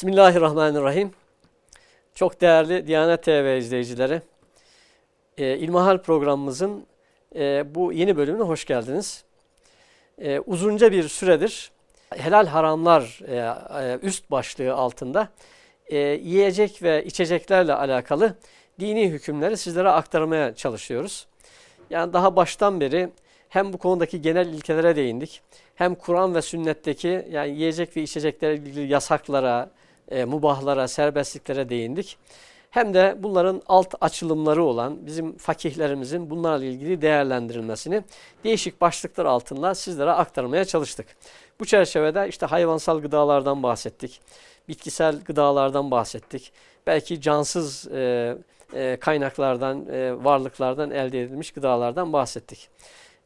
Bismillahirrahmanirrahim. Çok değerli Diyanet TV izleyicileri, e, İlmihal programımızın e, bu yeni bölümüne hoş geldiniz. E, uzunca bir süredir helal haramlar e, üst başlığı altında yiyecek ve içeceklerle alakalı dini hükümleri sizlere aktarmaya çalışıyoruz. Yani daha baştan beri hem bu konudaki genel ilkelere değindik, hem Kur'an ve sünnetteki yani yiyecek ve içeceklerle ilgili yasaklara, e, mubahlara, serbestliklere değindik. Hem de bunların alt açılımları olan bizim fakihlerimizin bunlarla ilgili değerlendirilmesini değişik başlıklar altında sizlere aktarmaya çalıştık. Bu çerçevede işte hayvansal gıdalardan bahsettik, bitkisel gıdalardan bahsettik, belki cansız e, e, kaynaklardan, e, varlıklardan elde edilmiş gıdalardan bahsettik.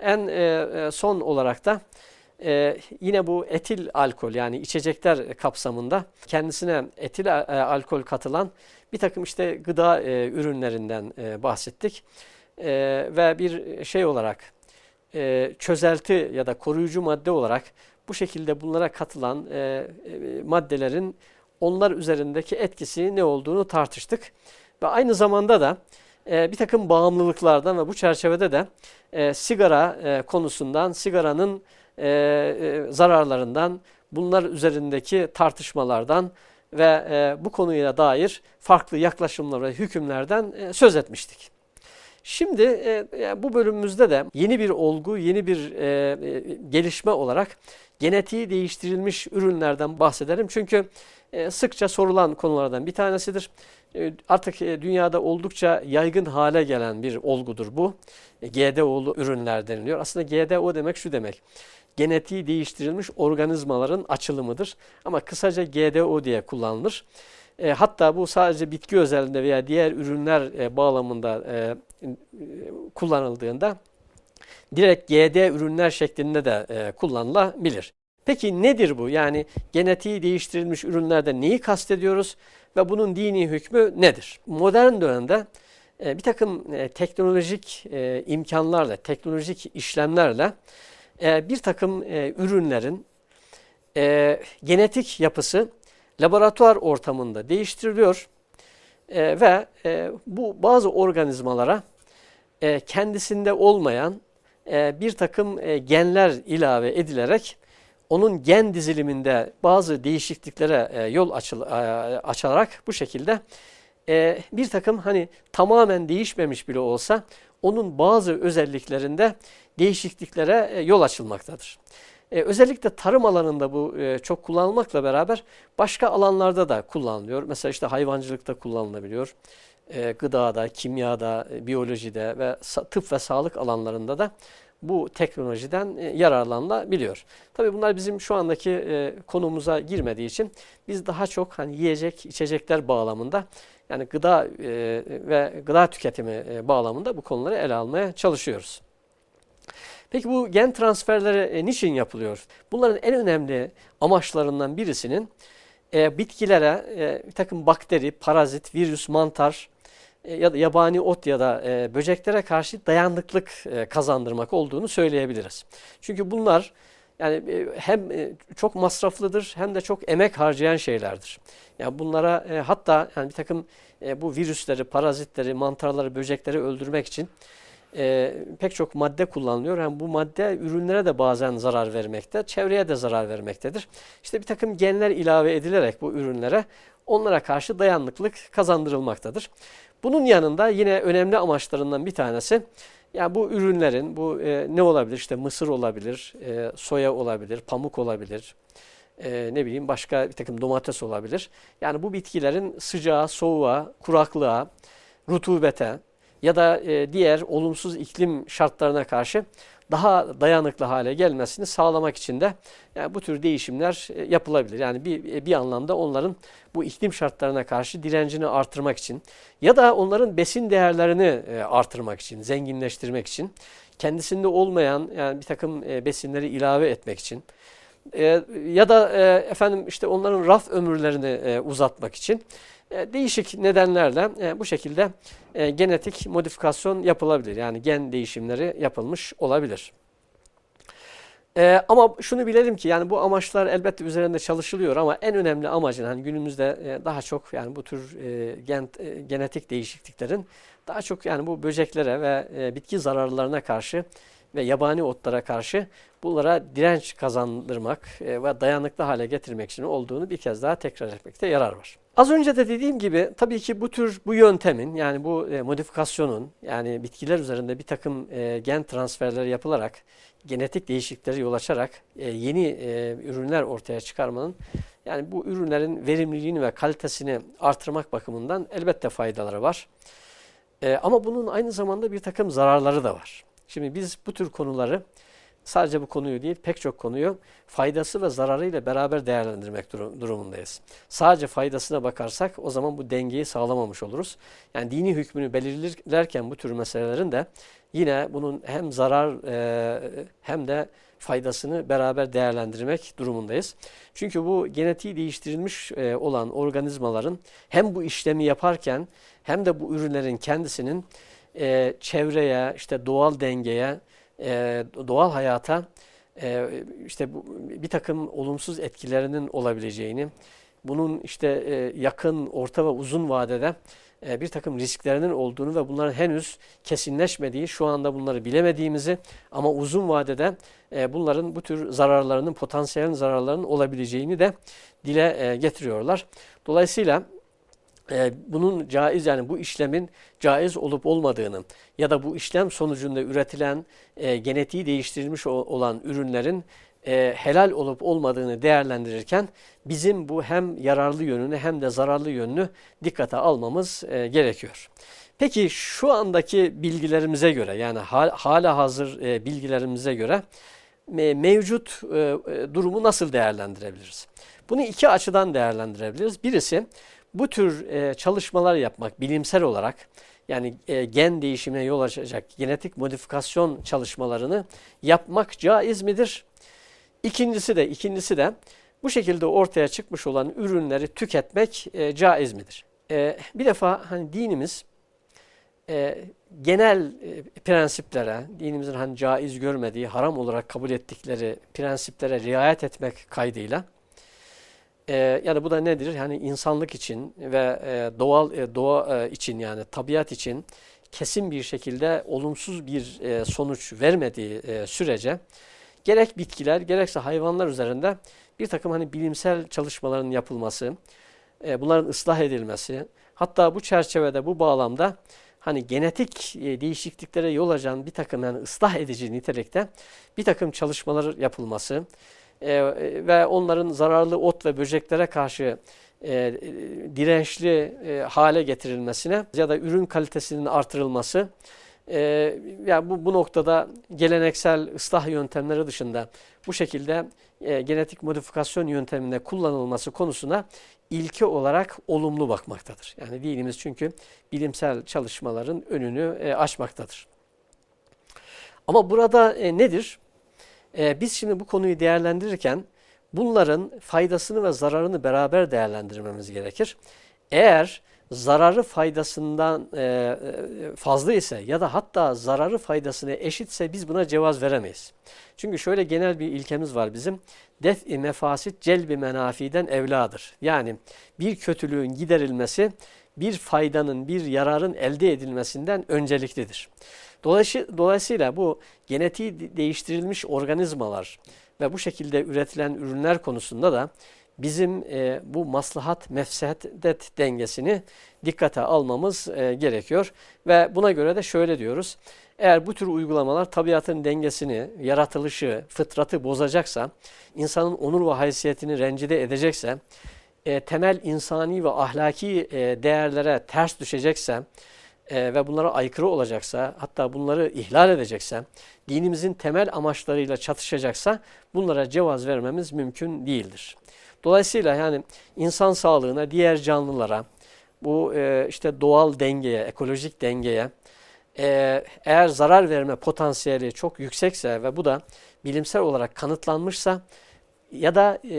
En e, e son olarak da ee, yine bu etil alkol yani içecekler kapsamında kendisine etil e, alkol katılan bir takım işte gıda e, ürünlerinden e, bahsettik. E, ve bir şey olarak e, çözelti ya da koruyucu madde olarak bu şekilde bunlara katılan e, e, maddelerin onlar üzerindeki etkisi ne olduğunu tartıştık. Ve aynı zamanda da e, bir takım bağımlılıklardan ve bu çerçevede de e, sigara e, konusundan, sigaranın e, e, zararlarından, bunlar üzerindeki tartışmalardan ve e, bu konuya dair farklı yaklaşımlar ve hükümlerden e, söz etmiştik. Şimdi e, bu bölümümüzde de yeni bir olgu, yeni bir e, e, gelişme olarak genetiği değiştirilmiş ürünlerden bahsederim. Çünkü e, sıkça sorulan konulardan bir tanesidir. E, artık e, dünyada oldukça yaygın hale gelen bir olgudur bu. E, GDO'lu ürünler deniliyor. Aslında GDO demek şu demek genetiği değiştirilmiş organizmaların açılımıdır. Ama kısaca GDO diye kullanılır. E, hatta bu sadece bitki özelliğinde veya diğer ürünler e, bağlamında e, kullanıldığında direkt GD ürünler şeklinde de e, kullanılabilir. Peki nedir bu? Yani genetiği değiştirilmiş ürünlerde neyi kastediyoruz ve bunun dini hükmü nedir? Modern dönemde e, bir takım e, teknolojik e, imkanlarla, teknolojik işlemlerle e, bir takım e, ürünlerin e, genetik yapısı laboratuvar ortamında değiştiriliyor. E, ve e, bu bazı organizmalara e, kendisinde olmayan e, bir takım e, genler ilave edilerek onun gen diziliminde bazı değişikliklere e, yol açıl, e, açarak bu şekilde e, bir takım hani tamamen değişmemiş bile olsa onun bazı özelliklerinde değişikliklere e, yol açılmaktadır. Ee, özellikle tarım alanında bu e, çok kullanılmakla beraber başka alanlarda da kullanılıyor. Mesela işte hayvancılıkta kullanılabiliyor. E, gıdada, kimyada, e, biyolojide ve tıp ve sağlık alanlarında da bu teknolojiden e, yararlanılabiliyor. Tabii bunlar bizim şu andaki e, konumuza girmediği için biz daha çok hani yiyecek, içecekler bağlamında yani gıda e, ve gıda tüketimi e, bağlamında bu konuları ele almaya çalışıyoruz. Peki bu gen transferleri e, niçin yapılıyor? Bunların en önemli amaçlarından birisinin e, bitkilere e, bir takım bakteri, parazit, virüs, mantar e, ya da yabani ot ya da e, böceklere karşı dayanıklık e, kazandırmak olduğunu söyleyebiliriz. Çünkü bunlar yani e, hem e, çok masraflıdır hem de çok emek harcayan şeylerdir. Yani bunlara e, hatta yani bir takım e, bu virüsleri, parazitleri, mantarları, böcekleri öldürmek için e, pek çok madde kullanılıyor. Yani bu madde ürünlere de bazen zarar vermekte, çevreye de zarar vermektedir. İşte bir takım genler ilave edilerek bu ürünlere onlara karşı dayanıklık kazandırılmaktadır. Bunun yanında yine önemli amaçlarından bir tanesi yani bu ürünlerin bu e, ne olabilir? İşte mısır olabilir, e, soya olabilir, pamuk olabilir, e, ne bileyim başka bir takım domates olabilir. Yani bu bitkilerin sıcağa, soğuğa, kuraklığa, rutubete, ya da e, diğer olumsuz iklim şartlarına karşı daha dayanıklı hale gelmesini sağlamak için de yani bu tür değişimler e, yapılabilir. Yani bir, e, bir anlamda onların bu iklim şartlarına karşı direncini artırmak için ya da onların besin değerlerini artırmak için, zenginleştirmek için, kendisinde olmayan yani bir takım besinleri ilave etmek için ya da efendim işte onların raf ömürlerini uzatmak için değişik nedenlerle e, bu şekilde e, genetik modifikasyon yapılabilir. Yani gen değişimleri yapılmış olabilir. Ee, ama şunu bilelim ki yani bu amaçlar elbette üzerinde çalışılıyor ama en önemli amacın hani günümüzde e, daha çok yani bu tür e, gen, e, genetik değişikliklerin daha çok yani bu böceklere ve e, bitki zararlarına karşı ve yabani otlara karşı bunlara direnç kazandırmak e, ve dayanıklı hale getirmek için olduğunu bir kez daha tekrar etmekte yarar var. Az önce de dediğim gibi tabii ki bu tür bu yöntemin yani bu e, modifikasyonun yani bitkiler üzerinde bir takım e, gen transferleri yapılarak genetik değişikliklere yol açarak e, yeni e, ürünler ortaya çıkarmanın yani bu ürünlerin verimliliğini ve kalitesini artırmak bakımından elbette faydaları var. E, ama bunun aynı zamanda bir takım zararları da var. Şimdi biz bu tür konuları sadece bu konuyu değil pek çok konuyu faydası ve zararıyla beraber değerlendirmek durumundayız. Sadece faydasına bakarsak o zaman bu dengeyi sağlamamış oluruz. Yani dini hükmünü belirlerken bu tür meselelerin de yine bunun hem zarar e, hem de faydasını beraber değerlendirmek durumundayız. Çünkü bu genetiği değiştirilmiş e, olan organizmaların hem bu işlemi yaparken hem de bu ürünlerin kendisinin e, çevreye, işte doğal dengeye, e, doğal hayata e, işte bu, bir takım olumsuz etkilerinin olabileceğini, bunun işte e, yakın, orta ve uzun vadede e, bir takım risklerinin olduğunu ve bunların henüz kesinleşmediği, şu anda bunları bilemediğimizi ama uzun vadede e, bunların bu tür zararlarının, potansiyel zararlarının olabileceğini de dile e, getiriyorlar. Dolayısıyla e, bunun caiz yani bu işlemin caiz olup olmadığını ya da bu işlem sonucunda üretilen e, genetiği değiştirilmiş olan ürünlerin e, helal olup olmadığını değerlendirirken bizim bu hem yararlı yönünü hem de zararlı yönünü dikkate almamız e, gerekiyor. Peki şu andaki bilgilerimize göre yani hal, hala hazır bilgilerimize göre mevcut durumu nasıl değerlendirebiliriz? Bunu iki açıdan değerlendirebiliriz. Birisi bu tür e, çalışmalar yapmak bilimsel olarak yani e, gen değişimine yol açacak genetik modifikasyon çalışmalarını yapmak caiz midir? İkincisi de ikincisi de bu şekilde ortaya çıkmış olan ürünleri tüketmek e, caiz midir? E, bir defa hani dinimiz e, genel e, prensiplere, dinimizin hani caiz görmediği, haram olarak kabul ettikleri prensiplere riayet etmek kaydıyla e, ya da bu da nedir? Yani insanlık için ve e, doğal e, doğa e, için yani tabiat için kesin bir şekilde olumsuz bir e, sonuç vermediği e, sürece gerek bitkiler gerekse hayvanlar üzerinde bir takım hani bilimsel çalışmaların yapılması, e, bunların ıslah edilmesi, hatta bu çerçevede bu bağlamda hani genetik e, değişikliklere yol açan bir takım yani ıslah edici nitelikte bir takım çalışmalar yapılması, e, ve onların zararlı ot ve böceklere karşı e, dirençli e, hale getirilmesine ya da ürün kalitesinin artırılması e, yani bu, bu noktada geleneksel ıslah yöntemleri dışında bu şekilde e, genetik modifikasyon yönteminde kullanılması konusuna ilke olarak olumlu bakmaktadır. Yani dinimiz çünkü bilimsel çalışmaların önünü e, açmaktadır. Ama burada e, nedir? E, biz şimdi bu konuyu değerlendirirken bunların faydasını ve zararını beraber değerlendirmemiz gerekir. Eğer zararı faydasından e, e, fazla ise ya da hatta zararı faydasına eşitse biz buna cevaz veremeyiz. Çünkü şöyle genel bir ilkemiz var bizim. Def-i mefasit celbi menafiden evladır. Yani bir kötülüğün giderilmesi bir faydanın, bir yararın elde edilmesinden önceliklidir. Dolayısıyla bu genetiği değiştirilmiş organizmalar ve bu şekilde üretilen ürünler konusunda da bizim e, bu maslahat mefsedet dengesini dikkate almamız e, gerekiyor. Ve buna göre de şöyle diyoruz. Eğer bu tür uygulamalar tabiatın dengesini, yaratılışı, fıtratı bozacaksa, insanın onur ve haysiyetini rencide edecekse, e, temel insani ve ahlaki e, değerlere ters düşecekse, e, ve bunlara aykırı olacaksa, hatta bunları ihlal edecekse, dinimizin temel amaçlarıyla çatışacaksa bunlara cevaz vermemiz mümkün değildir. Dolayısıyla yani insan sağlığına, diğer canlılara, bu e, işte doğal dengeye, ekolojik dengeye e, eğer zarar verme potansiyeli çok yüksekse ve bu da bilimsel olarak kanıtlanmışsa ya da e,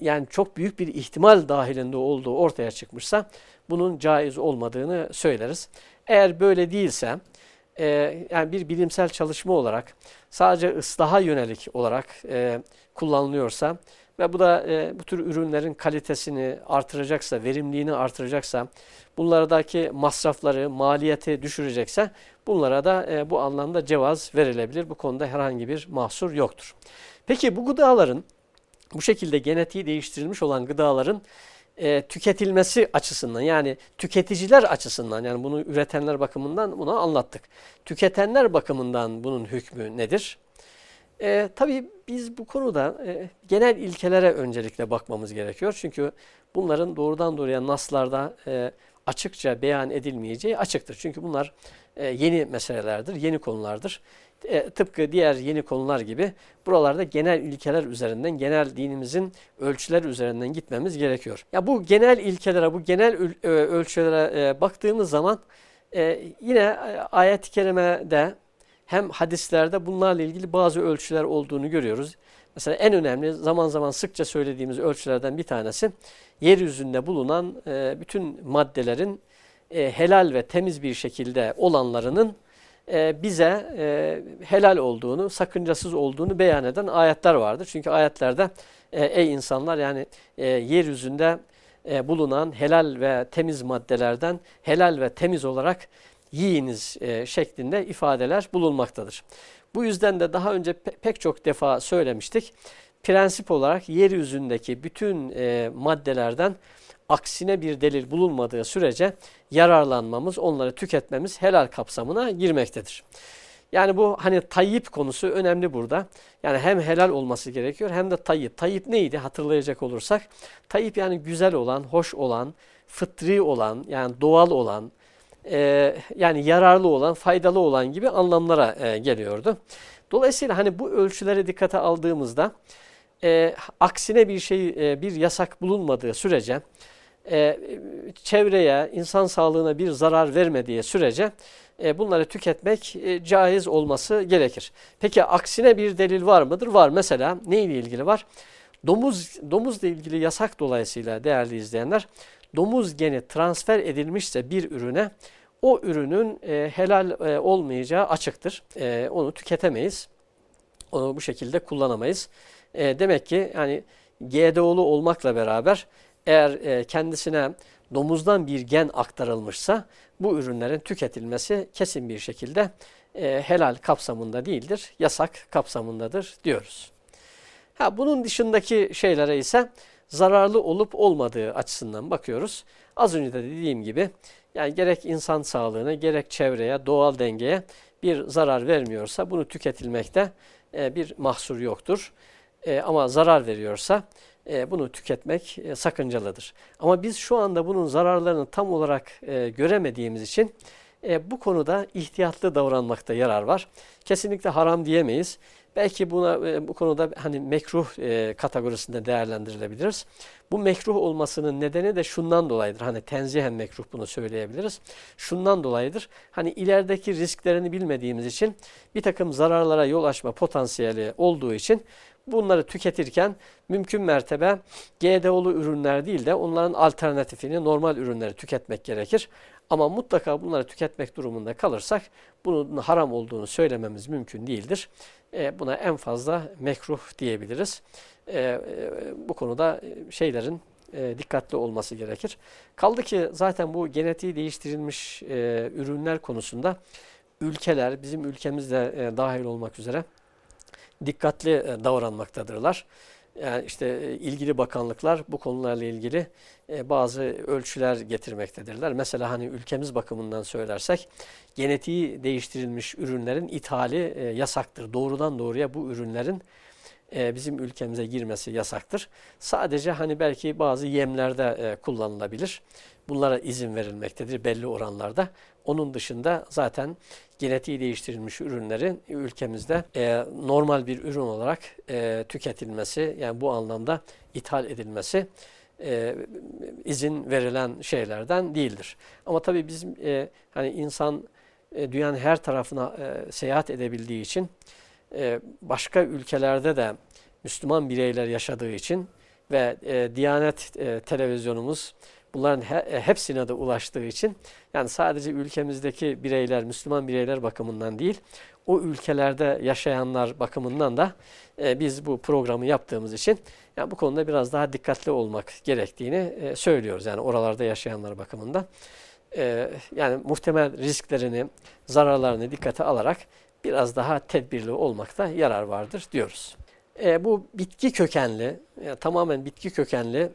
yani çok büyük bir ihtimal dahilinde olduğu ortaya çıkmışsa bunun caiz olmadığını söyleriz. Eğer böyle değilse e, yani bir bilimsel çalışma olarak sadece ıslaha yönelik olarak e, kullanılıyorsa ve bu da e, bu tür ürünlerin kalitesini artıracaksa, verimliliğini artıracaksa, bunlardaki masrafları, maliyeti düşürecekse bunlara da e, bu anlamda cevaz verilebilir. Bu konuda herhangi bir mahsur yoktur. Peki bu gıdaların, bu şekilde genetiği değiştirilmiş olan gıdaların e, tüketilmesi açısından yani tüketiciler açısından yani bunu üretenler bakımından bunu anlattık. Tüketenler bakımından bunun hükmü nedir? E, tabii biz bu konuda e, genel ilkelere öncelikle bakmamız gerekiyor. Çünkü bunların doğrudan doğruya naslarda e, açıkça beyan edilmeyeceği açıktır. Çünkü bunlar e, yeni meselelerdir, yeni konulardır. E, tıpkı diğer yeni konular gibi buralarda genel ilkeler üzerinden, genel dinimizin ölçüler üzerinden gitmemiz gerekiyor. Ya bu genel ilkelere, bu genel e, ölçülere e, baktığımız zaman yine ayet-i kerimede hem hadislerde bunlarla ilgili bazı ölçüler olduğunu görüyoruz. Mesela en önemli zaman zaman sıkça söylediğimiz ölçülerden bir tanesi yeryüzünde bulunan bütün maddelerin helal ve temiz bir şekilde olanlarının e, bize e, helal olduğunu, sakıncasız olduğunu beyan eden ayetler vardır. Çünkü ayetlerde e, ey insanlar yani e, yeryüzünde bulunan helal ve temiz maddelerden helal ve temiz olarak yiyiniz şeklinde ifadeler bulunmaktadır. Bu yüzden de daha önce pe pek çok defa söylemiştik. Prensip olarak yeryüzündeki bütün e, maddelerden aksine bir delil bulunmadığı sürece yararlanmamız, onları tüketmemiz helal kapsamına girmektedir. Yani bu hani tayyip konusu önemli burada. Yani hem helal olması gerekiyor hem de tayyip. Tayyip neydi hatırlayacak olursak? Tayyip yani güzel olan, hoş olan, fıtri olan, yani doğal olan, e, yani yararlı olan, faydalı olan gibi anlamlara e, geliyordu. Dolayısıyla hani bu ölçüleri dikkate aldığımızda e, aksine bir şey, e, bir yasak bulunmadığı sürece, e, çevreye, insan sağlığına bir zarar vermediği sürece e, bunları tüketmek e, caiz olması gerekir. Peki aksine bir delil var mıdır? Var. Mesela neyle ilgili var? Domuz, domuzla ilgili yasak dolayısıyla değerli izleyenler, domuz geni transfer edilmişse bir ürüne o ürünün e, helal e, olmayacağı açıktır. E, onu tüketemeyiz. Onu bu şekilde kullanamayız. E, demek ki yani GDO'lu olmakla beraber eğer e, kendisine domuzdan bir gen aktarılmışsa bu ürünlerin tüketilmesi kesin bir şekilde e, helal kapsamında değildir, yasak kapsamındadır diyoruz. Ha, bunun dışındaki şeylere ise zararlı olup olmadığı açısından bakıyoruz. Az önce de dediğim gibi yani gerek insan sağlığına gerek çevreye, doğal dengeye bir zarar vermiyorsa bunu tüketilmekte e, bir mahsur yoktur. Ama zarar veriyorsa e, bunu tüketmek e, sakıncalıdır. Ama biz şu anda bunun zararlarını tam olarak e, göremediğimiz için bu konuda ihtiyatlı davranmakta yarar var. Kesinlikle haram diyemeyiz. Belki buna bu konuda hani mekruh kategorisinde değerlendirilebiliriz. Bu mekruh olmasının nedeni de şundan dolayıdır. Hani tenzihen mekruh bunu söyleyebiliriz. Şundan dolayıdır. Hani ilerideki risklerini bilmediğimiz için bir takım zararlara yol açma potansiyeli olduğu için bunları tüketirken mümkün mertebe GDO'lu ürünler değil de onların alternatifini normal ürünleri tüketmek gerekir. Ama mutlaka bunları tüketmek durumunda kalırsak bunun haram olduğunu söylememiz mümkün değildir. E, buna en fazla mekruh diyebiliriz. E, e, bu konuda şeylerin e, dikkatli olması gerekir. Kaldı ki zaten bu genetiği değiştirilmiş e, ürünler konusunda ülkeler, bizim ülkemizde e, dahil olmak üzere dikkatli e, davranmaktadırlar. Yani işte e, ilgili bakanlıklar bu konularla ilgili e, bazı ölçüler getirmektedirler. Mesela hani ülkemiz bakımından söylersek genetiği değiştirilmiş ürünlerin ithali yasaktır. Doğrudan doğruya bu ürünlerin bizim ülkemize girmesi yasaktır. Sadece hani belki bazı yemlerde kullanılabilir. Bunlara izin verilmektedir belli oranlarda. Onun dışında zaten genetiği değiştirilmiş ürünlerin ülkemizde e, normal bir ürün olarak e, tüketilmesi yani bu anlamda ithal edilmesi e, izin verilen şeylerden değildir. Ama tabii bizim e, hani insan e, dünyanın her tarafına e, seyahat edebildiği için e, başka ülkelerde de Müslüman bireyler yaşadığı için ve e, Diyanet e, televizyonumuz bunların e, hepsine de ulaştığı için yani sadece ülkemizdeki bireyler, Müslüman bireyler bakımından değil, o ülkelerde yaşayanlar bakımından da e, biz bu programı yaptığımız için yani bu konuda biraz daha dikkatli olmak gerektiğini e, söylüyoruz. Yani oralarda yaşayanlar bakımından. Yani muhtemel risklerini, zararlarını dikkate alarak biraz daha tedbirli olmakta yarar vardır diyoruz. E, bu bitki kökenli, yani tamamen bitki kökenli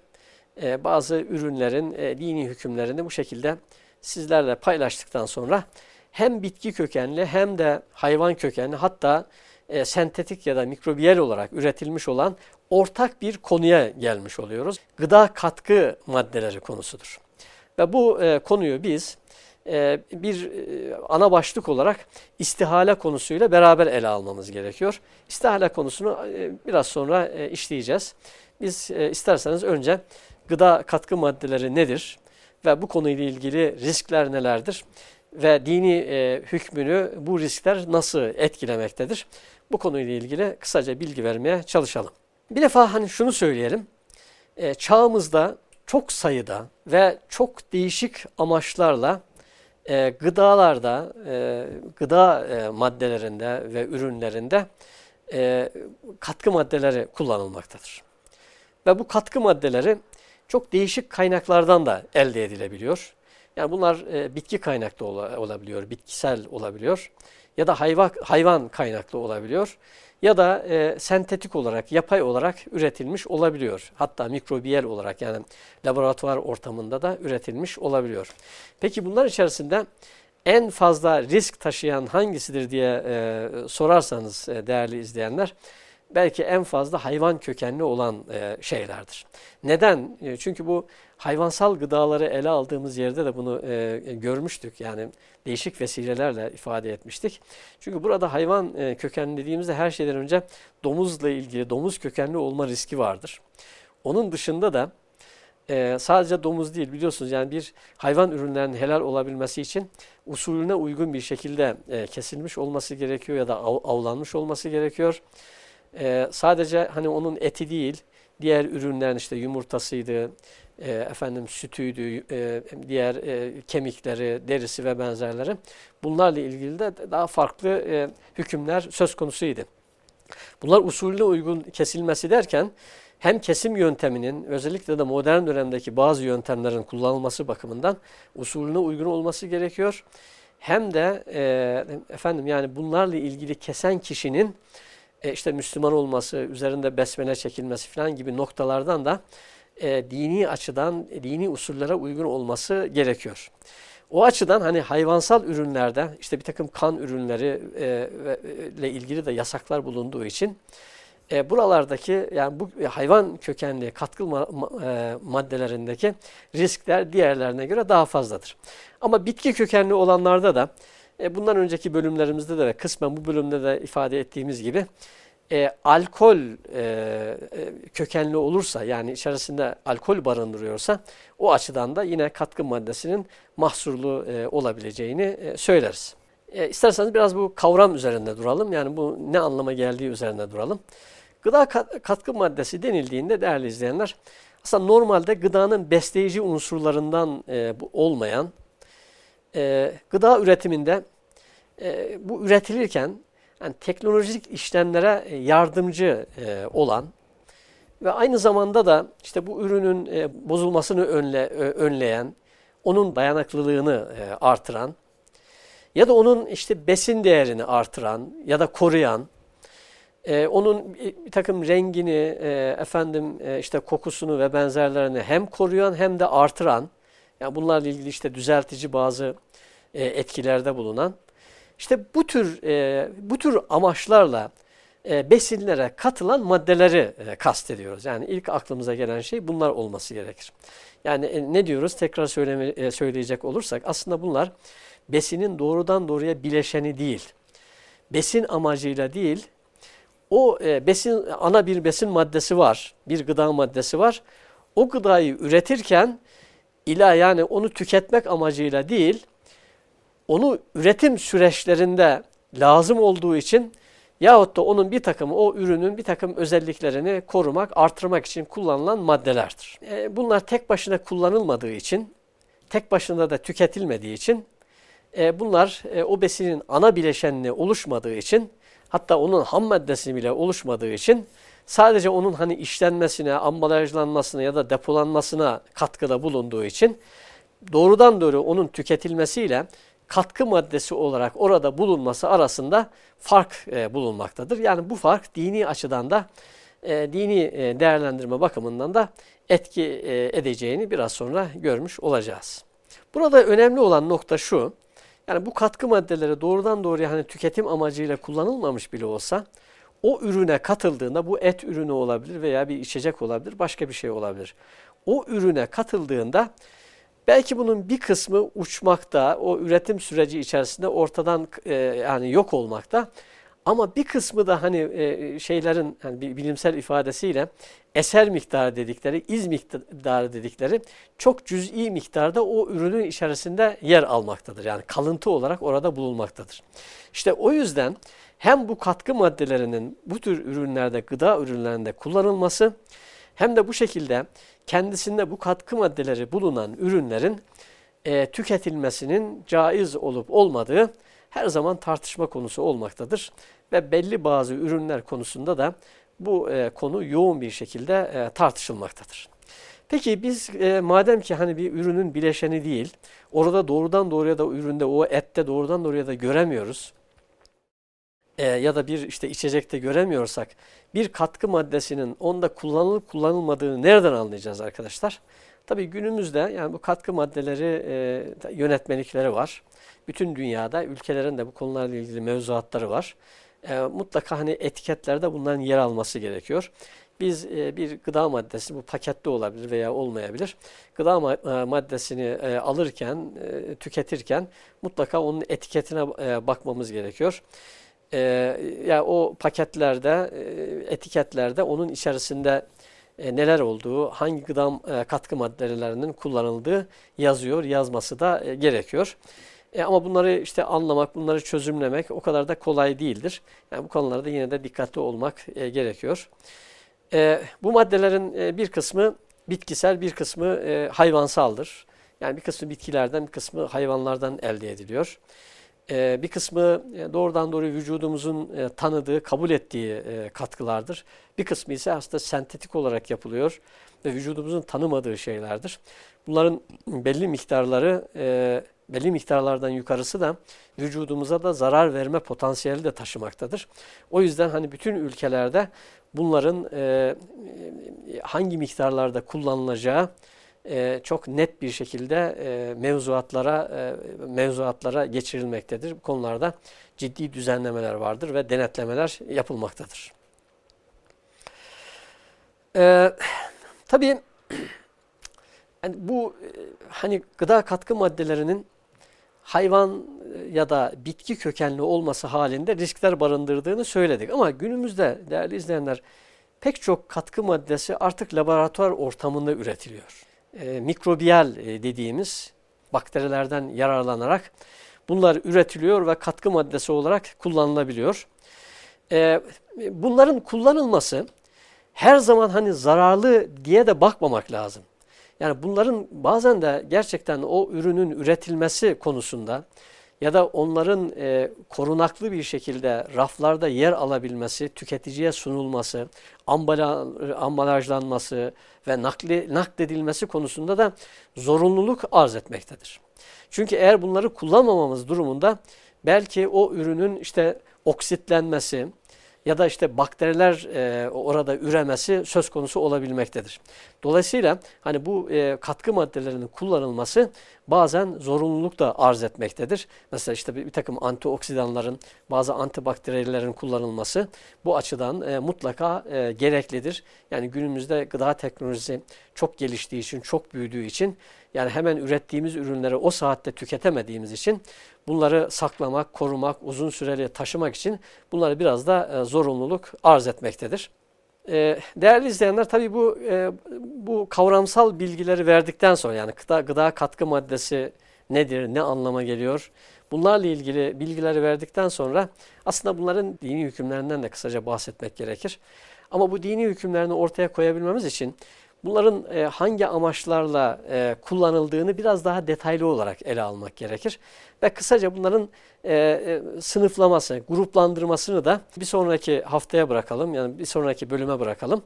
e, bazı ürünlerin e, dini hükümlerini bu şekilde sizlerle paylaştıktan sonra hem bitki kökenli hem de hayvan kökenli hatta e, sentetik ya da mikrobiyel olarak üretilmiş olan ortak bir konuya gelmiş oluyoruz. Gıda katkı maddeleri konusudur. Ve bu e, konuyu biz e, bir e, ana başlık olarak istihale konusuyla beraber ele almamız gerekiyor. İstihale konusunu e, biraz sonra e, işleyeceğiz. Biz e, isterseniz önce gıda katkı maddeleri nedir ve bu konuyla ilgili riskler nelerdir ve dini e, hükmünü bu riskler nasıl etkilemektedir? Bu konuyla ilgili kısaca bilgi vermeye çalışalım. Bir defa hani şunu söyleyelim. E, çağımızda çok sayıda ve çok değişik amaçlarla e, gıdalarda, e, gıda e, maddelerinde ve ürünlerinde e, katkı maddeleri kullanılmaktadır. Ve bu katkı maddeleri çok değişik kaynaklardan da elde edilebiliyor. Yani bunlar e, bitki kaynaklı olabiliyor, bitkisel olabiliyor ya da hayvan, hayvan kaynaklı olabiliyor ya da e, sentetik olarak, yapay olarak üretilmiş olabiliyor. Hatta mikrobiyel olarak yani laboratuvar ortamında da üretilmiş olabiliyor. Peki bunlar içerisinde en fazla risk taşıyan hangisidir diye e, sorarsanız e, değerli izleyenler, belki en fazla hayvan kökenli olan e, şeylerdir. Neden? E, çünkü bu hayvansal gıdaları ele aldığımız yerde de bunu e, görmüştük. Yani değişik vesilelerle ifade etmiştik. Çünkü burada hayvan kökenli dediğimizde her şeyden önce domuzla ilgili domuz kökenli olma riski vardır. Onun dışında da sadece domuz değil biliyorsunuz yani bir hayvan ürünlerinin helal olabilmesi için usulüne uygun bir şekilde kesilmiş olması gerekiyor ya da av, avlanmış olması gerekiyor. E, sadece hani onun eti değil diğer ürünlerin işte yumurtasıydı, e, efendim sütüydü, e, diğer e, kemikleri, derisi ve benzerleri. Bunlarla ilgili de daha farklı e, hükümler söz konusuydu. Bunlar usulüne uygun kesilmesi derken hem kesim yönteminin özellikle de modern dönemdeki bazı yöntemlerin kullanılması bakımından usulüne uygun olması gerekiyor. Hem de e, efendim yani bunlarla ilgili kesen kişinin e, işte Müslüman olması, üzerinde besmele çekilmesi falan gibi noktalardan da e, dini açıdan, dini usullere uygun olması gerekiyor. O açıdan hani hayvansal ürünlerde işte bir takım kan ürünleri e, e, ile ilgili de yasaklar bulunduğu için e, buralardaki yani bu hayvan kökenli katkı ma e, maddelerindeki riskler diğerlerine göre daha fazladır. Ama bitki kökenli olanlarda da e, bundan önceki bölümlerimizde de kısmen bu bölümde de ifade ettiğimiz gibi e, alkol e, e, kökenli olursa yani içerisinde alkol barındırıyorsa o açıdan da yine katkı maddesinin mahsurlu e, olabileceğini e, söyleriz. E, isterseniz biraz bu kavram üzerinde duralım. Yani bu ne anlama geldiği üzerinde duralım. Gıda katkı maddesi denildiğinde değerli izleyenler aslında normalde gıdanın besleyici unsurlarından e, olmayan e, gıda üretiminde e, bu üretilirken yani teknolojik işlemlere e, yardımcı e, olan ve aynı zamanda da işte bu ürünün e, bozulmasını önle, önleyen, onun dayanıklılığını artıran ya da onun işte besin değerini artıran ya da koruyan, onun bir takım rengini, efendim işte kokusunu ve benzerlerini hem koruyan hem de artıran, yani bunlarla ilgili işte düzeltici bazı etkilerde bulunan işte bu tür e, bu tür amaçlarla e, besinlere katılan maddeleri e, kastediyoruz. Yani ilk aklımıza gelen şey bunlar olması gerekir. Yani e, ne diyoruz tekrar söyleme, e, söyleyecek olursak aslında bunlar besinin doğrudan doğruya bileşeni değil. Besin amacıyla değil, o e, besin ana bir besin maddesi var, bir gıda maddesi var. O gıdayı üretirken ila yani onu tüketmek amacıyla değil, onu üretim süreçlerinde lazım olduğu için yahut da onun bir takım o ürünün bir takım özelliklerini korumak, artırmak için kullanılan maddelerdir. E, bunlar tek başına kullanılmadığı için, tek başına da tüketilmediği için e, bunlar e, o besinin ana bileşenini oluşmadığı için hatta onun ham maddesi bile oluşmadığı için sadece onun hani işlenmesine, ambalajlanmasına ya da depolanmasına katkıda bulunduğu için doğrudan doğru onun tüketilmesiyle katkı maddesi olarak orada bulunması arasında fark e, bulunmaktadır. Yani bu fark dini açıdan da e, dini e, değerlendirme bakımından da etki e, edeceğini biraz sonra görmüş olacağız. Burada önemli olan nokta şu. Yani bu katkı maddeleri doğrudan doğruya hani tüketim amacıyla kullanılmamış bile olsa o ürüne katıldığında bu et ürünü olabilir veya bir içecek olabilir, başka bir şey olabilir. O ürüne katıldığında belki bunun bir kısmı uçmakta, o üretim süreci içerisinde ortadan e, yani yok olmakta. Ama bir kısmı da hani e, şeylerin bir bilimsel ifadesiyle eser miktarı dedikleri, iz miktarı dedikleri çok cüz'i miktarda o ürünün içerisinde yer almaktadır. Yani kalıntı olarak orada bulunmaktadır. İşte o yüzden hem bu katkı maddelerinin bu tür ürünlerde, gıda ürünlerinde kullanılması hem de bu şekilde kendisinde bu katkı maddeleri bulunan ürünlerin e, tüketilmesinin caiz olup olmadığı her zaman tartışma konusu olmaktadır. Ve belli bazı ürünler konusunda da bu e, konu yoğun bir şekilde e, tartışılmaktadır. Peki biz e, madem ki hani bir ürünün bileşeni değil, orada doğrudan doğruya da üründe o ette doğrudan doğruya da göremiyoruz e, ya da bir işte içecekte göremiyorsak bir katkı maddesinin onda kullanılıp kullanılmadığını nereden anlayacağız arkadaşlar? Tabii günümüzde yani bu katkı maddeleri e, yönetmelikleri var. Bütün dünyada ülkelerin de bu konularla ilgili mevzuatları var. E, mutlaka hani etiketlerde bunların yer alması gerekiyor. Biz e, bir gıda maddesi bu pakette olabilir veya olmayabilir. Gıda ma e, maddesini e, alırken, e, tüketirken mutlaka onun etiketine e, bakmamız gerekiyor e, yani o paketlerde, e, etiketlerde onun içerisinde e, neler olduğu, hangi gıda e, katkı maddelerinin kullanıldığı yazıyor, yazması da e, gerekiyor. E, ama bunları işte anlamak, bunları çözümlemek o kadar da kolay değildir. Yani bu konularda yine de dikkatli olmak e, gerekiyor. E, bu maddelerin e, bir kısmı bitkisel, bir kısmı e, hayvansaldır. Yani bir kısmı bitkilerden, bir kısmı hayvanlardan elde ediliyor. Ee, bir kısmı e, doğrudan doğru vücudumuzun e, tanıdığı, kabul ettiği e, katkılardır. Bir kısmı ise aslında sentetik olarak yapılıyor ve vücudumuzun tanımadığı şeylerdir. Bunların belli miktarları, belli miktarlardan yukarısı da vücudumuza da zarar verme potansiyeli de taşımaktadır. O yüzden hani bütün ülkelerde bunların hangi miktarlarda kullanılacağı, e, çok net bir şekilde e, mevzuatlara e, mevzuatlara geçirilmektedir. Bu konularda ciddi düzenlemeler vardır ve denetlemeler yapılmaktadır. E, tabii yani bu e, hani gıda katkı maddelerinin hayvan ya da bitki kökenli olması halinde riskler barındırdığını söyledik. Ama günümüzde değerli izleyenler pek çok katkı maddesi artık laboratuvar ortamında üretiliyor e, mikrobiyal e, dediğimiz bakterilerden yararlanarak bunlar üretiliyor ve katkı maddesi olarak kullanılabiliyor. E, bunların kullanılması her zaman hani zararlı diye de bakmamak lazım. Yani bunların bazen de gerçekten o ürünün üretilmesi konusunda ya da onların e, korunaklı bir şekilde raflarda yer alabilmesi, tüketiciye sunulması, ambala, ambalajlanması ve nakli, nakledilmesi konusunda da zorunluluk arz etmektedir. Çünkü eğer bunları kullanmamamız durumunda belki o ürünün işte oksitlenmesi, ya da işte bakteriler e, orada üremesi söz konusu olabilmektedir. Dolayısıyla hani bu e, katkı maddelerinin kullanılması bazen zorunluluk da arz etmektedir. Mesela işte bir, bir takım antioksidanların, bazı antibakterilerin kullanılması bu açıdan e, mutlaka e, gereklidir. Yani günümüzde gıda teknolojisi çok geliştiği için, çok büyüdüğü için yani hemen ürettiğimiz ürünleri o saatte tüketemediğimiz için bunları saklamak, korumak, uzun süreli taşımak için bunları biraz da e, zorunluluk arz etmektedir. E, değerli izleyenler tabii bu e, bu kavramsal bilgileri verdikten sonra yani gıda, gıda katkı maddesi nedir, ne anlama geliyor? Bunlarla ilgili bilgileri verdikten sonra aslında bunların dini hükümlerinden de kısaca bahsetmek gerekir. Ama bu dini hükümlerini ortaya koyabilmemiz için bunların e, hangi amaçlarla e, kullanıldığını biraz daha detaylı olarak ele almak gerekir. Ve kısaca bunların e, e, sınıflaması, gruplandırmasını da bir sonraki haftaya bırakalım. Yani bir sonraki bölüme bırakalım.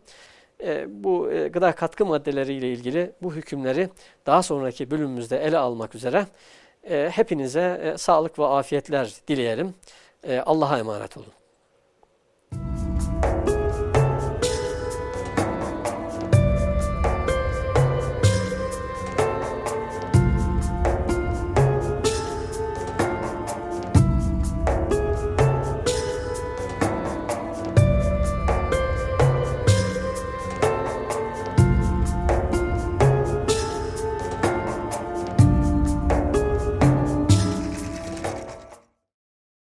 E, bu e, gıda katkı maddeleriyle ilgili bu hükümleri daha sonraki bölümümüzde ele almak üzere e, hepinize e, sağlık ve afiyetler dileyelim. E, Allah'a emanet olun.